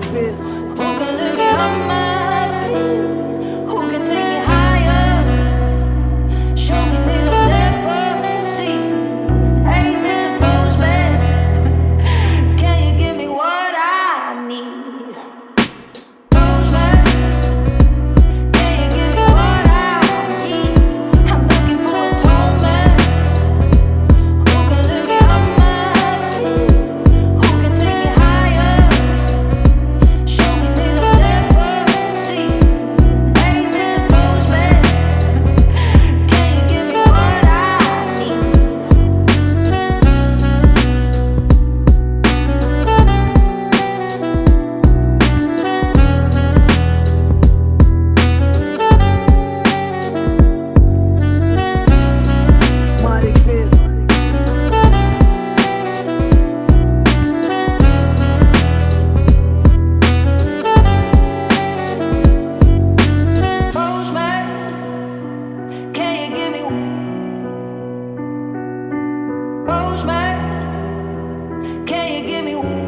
bitch. Give me